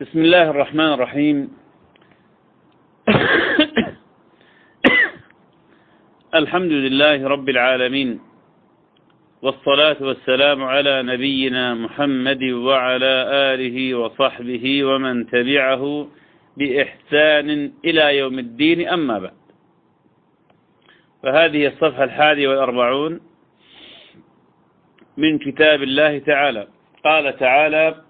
بسم الله الرحمن الرحيم. الحمد لله رب العالمين والصلاة والسلام على نبينا محمد وعلى آله وصحبه ومن تبعه بإحسان إلى يوم الدين أما بعد. فهذه الصفحة الحادية والأربعون من كتاب الله تعالى. قال تعالى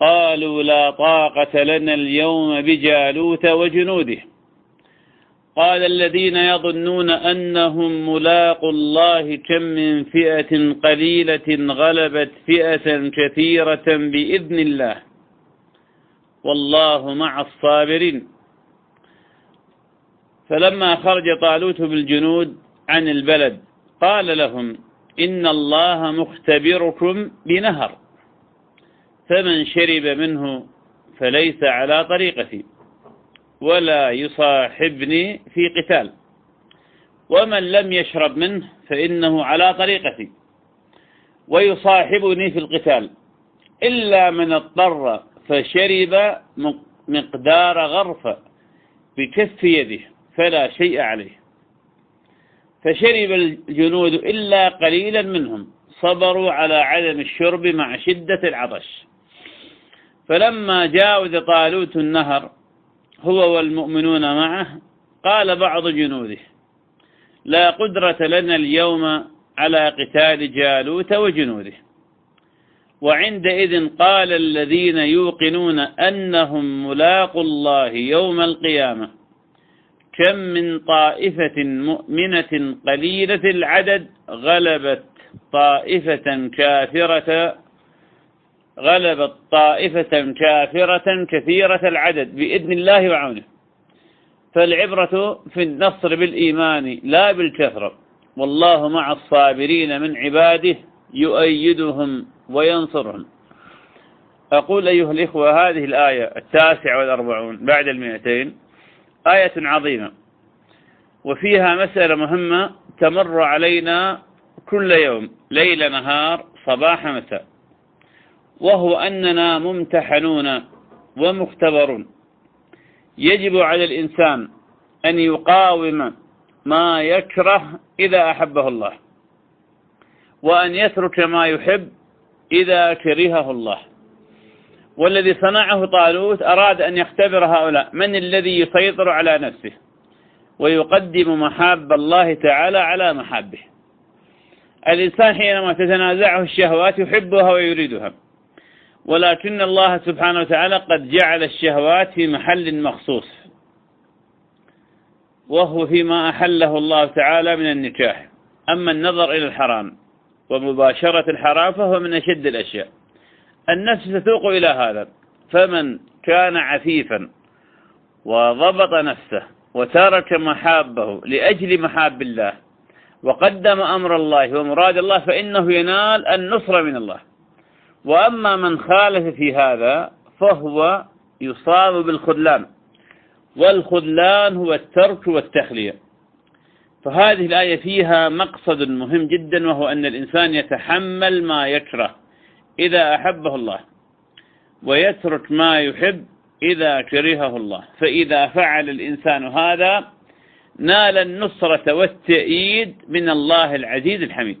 قالوا لا طاقة لنا اليوم بجالوت وجنوده. قال الذين يظنون أنهم ملاقوا الله كم من فئة قليلة غلبت فئة كثيرة بإذن الله. والله مع الصابرين. فلما خرج طالوت بالجنود عن البلد قال لهم إن الله مختبركم بنهر. فمن شرب منه فليس على طريقتي ولا يصاحبني في قتال. ومن لم يشرب منه فإنه على طريقتي ويصاحبني في القتال. إلا من اضطر فشرب مقدار غرفة بكف يده فلا شيء عليه. فشرب الجنود إلا قليلا منهم صبروا على عدم الشرب مع شدة العطش. فلما جاوز طالوت النهر هو والمؤمنون معه قال بعض جنوده لا قدرة لنا اليوم على قتال جالوت وجنوده. وعندئذ قال الذين يوقنون أنهم ملاقوا الله يوم القيامة كم من طائفة مؤمنة قليلة العدد غلبت طائفة كافرة غلبت طائفة كافرة كثيرة العدد بإذن الله وعونه. فالعبرة في النصر بالإيمان لا بالكثرة. والله مع الصابرين من عباده يؤيدهم وينصرهم. أقول أيها الإخوة هذه الآية التاسعة والأربعون بعد المئتين آية عظيمة. وفيها مسألة مهمة تمر علينا كل يوم ليل نهار صباح مساء. وهو أننا ممتحنون ومختبرون. يجب على الإنسان أن يقاوم ما يكره إذا أحبه الله وأن يترك ما يحب إذا كرهه الله. والذي صنعه طالوت أراد أن يختبر هؤلاء. من الذي يسيطر على نفسه ويقدم محاب الله تعالى على محابه؟ الإنسان حينما تتنازعه الشهوات يحبها ويريدها. ولكن الله سبحانه وتعالى قد جعل الشهوات في محل مخصوص. وهو فيما أحله الله تعالى من النكاح أما النظر إلى الحرام ومباشرة الحرام فهو من أشد الأشياء. النفس تسوق إلى هذا. فمن كان عفيفا وضبط نفسه وترك محابه لأجل محاب الله وقدم أمر الله ومراد الله فإنه ينال النصر من الله. وأما من خالف في هذا فهو يصاب بالخذلان. والخذلان هو الترك والتخلية. فهذه الآية فيها مقصد مهم جدا وهو أن الإنسان يتحمل ما يكره إذا أحبه الله ويترك ما يحب إذا كرهه الله. فإذا فعل الإنسان هذا نال النصرة والتأييد من الله العزيز الحميد.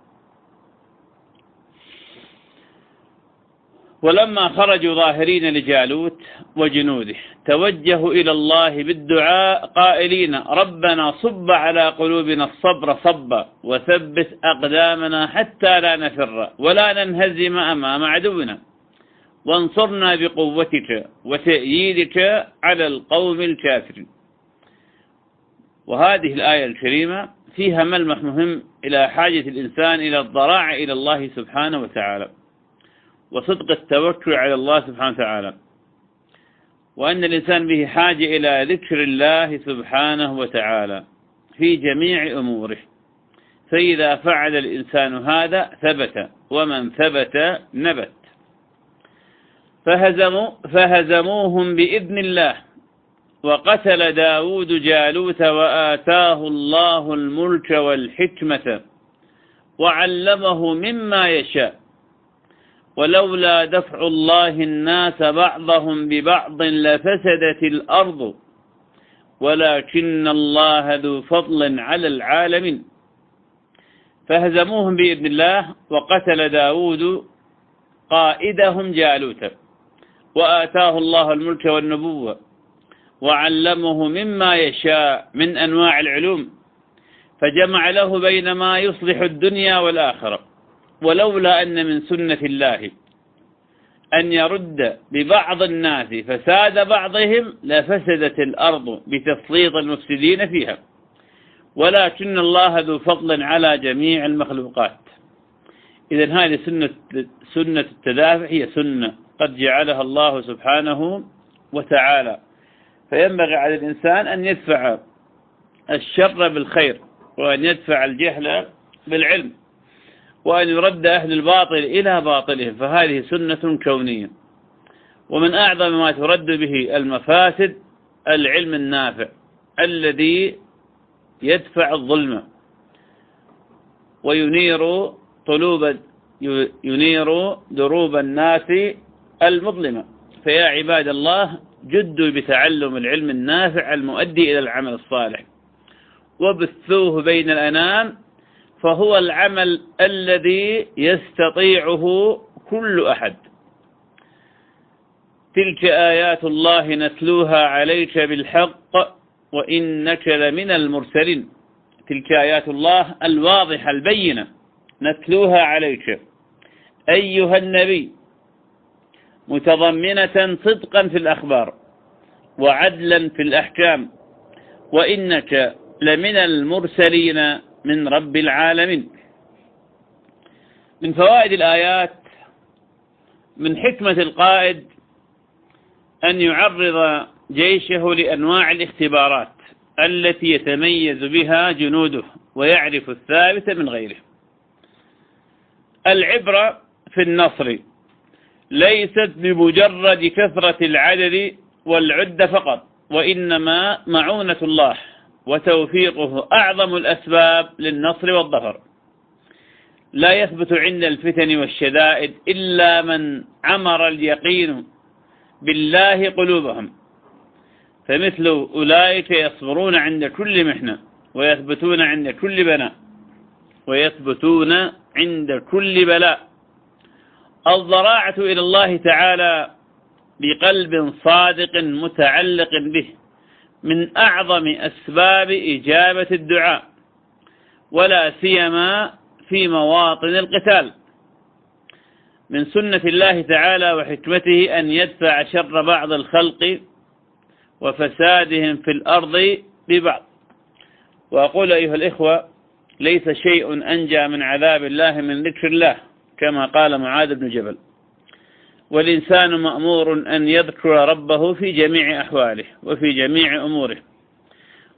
ولما خرجوا ظاهرين لجالوت وجنوده توجهوا إلى الله بالدعاء قائلين ربنا صب على قلوبنا الصبر صبا وثبت أقدامنا حتى لا نفر ولا ننهزم أمام عدونا. وانصرنا بقوتك وتأييدك على القوم الكافرين. وهذه الآية الكريمة فيها ملمح مهم إلى حاجة الإنسان إلى الضراعة إلى الله سبحانه وتعالى. وصدق التوكل على الله سبحانه وتعالى. وأن الإنسان به حاجة إلى ذكر الله سبحانه وتعالى في جميع أموره. فإذا فعل الإنسان هذا ثبت ومن ثبت نبت. فهزموا فهزموهم بإذن الله. وقتل داود جالوت وآتاه الله الملك والحكمة. وعلمه مما يشاء. ولولا دفع الله الناس بعضهم ببعض لفسدت الأرض. ولكن الله ذو فضل على العالمين. فهزموهم بإذن الله وقتل داود قائدهم جالوت. وآتاه الله الملك والنبوة وعلمه مما يشاء من أنواع العلوم. فجمع له بين ما يصلح الدنيا والآخرة. ولولا أن من سنة الله أن يرد ببعض الناس فساد بعضهم لفسدت الأرض بتسليط المفسدين فيها. ولكن الله ذو فضل على جميع المخلوقات. إذا هذه سنة, سنة التدافع هي سنة قد جعلها الله سبحانه وتعالى. فينبغي على الإنسان أن يدفع الشر بالخير وأن يدفع الجهل بالعلم. وأن يرد أهل الباطل إلى باطلهم فهذه سنة كونية. ومن أعظم ما ترد به المفاسد العلم النافع الذي يدفع الظلم وينير طلوب ينير دروب الناس المظلمة. فيا عباد الله جدوا بتعلم العلم النافع المؤدي إلى العمل الصالح وبثوه بين الأنام فهو العمل الذي يستطيعه كل أحد. تلك آيات الله نتلوها عليك بالحق وإنك لمن المرسلين. تلك آيات الله الواضحة البينة نتلوها عليك. أيها النبي متضمنة صدقا في الأخبار وعدلا في الأحكام وإنك لمن المرسلين من رب العالمين. من فوائد الآيات من حكمة القائد أن يعرض جيشه لأنواع الاختبارات التي يتميز بها جنوده ويعرف الثابت من غيره. العبرة في النصر ليست بمجرد كثرة العدد والعدة فقط وإنما معونة الله. وتوفيقه أعظم الأسباب للنصر والظفر. لا يثبت عند الفتن والشدائد إلا من عمر اليقين بالله قلوبهم. فمثل أولئك يصبرون عند كل محنة ويثبتون عند كل بناء ويثبتون عند كل بلاء. الضراعة إلى الله تعالى بقلب صادق متعلق به. من أعظم أسباب إجابة الدعاء ولا سيما في مواطن القتال. من سنة الله تعالى وحكمته أن يدفع شر بعض الخلق وفسادهم في الأرض ببعض. وأقول أيها الإخوة ليس شيء أنجى من عذاب الله من ذكر الله كما قال معاذ بن جبل. والإنسان مأمور أن يذكر ربه في جميع أحواله وفي جميع أموره.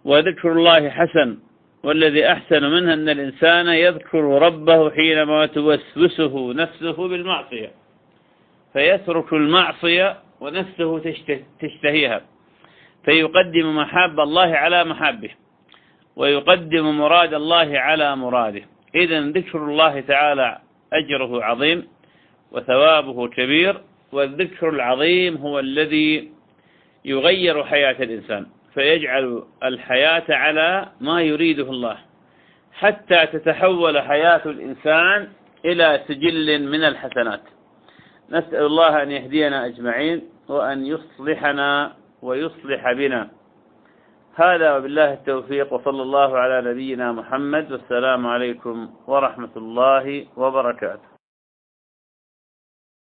وذكر الله حسن والذي أحسن منه أن الإنسان يذكر ربه حينما توسوسه نفسه بالمعصية. فيترك المعصية ونفسه تشتهيها. فيقدم محاب الله على محابه ويقدم مراد الله على مراده. إذا ذكر الله تعالى أجره عظيم. وثوابه كبير والذكر العظيم هو الذي يغير حياة الإنسان فيجعل الحياة على ما يريده الله حتى تتحول حياة الإنسان إلى سجل من الحسنات. نسأل الله أن يهدينا أجمعين وأن يصلحنا ويصلح بنا. هذا وبالله التوفيق وصلى الله على نبينا محمد والسلام عليكم ورحمة الله وبركاته.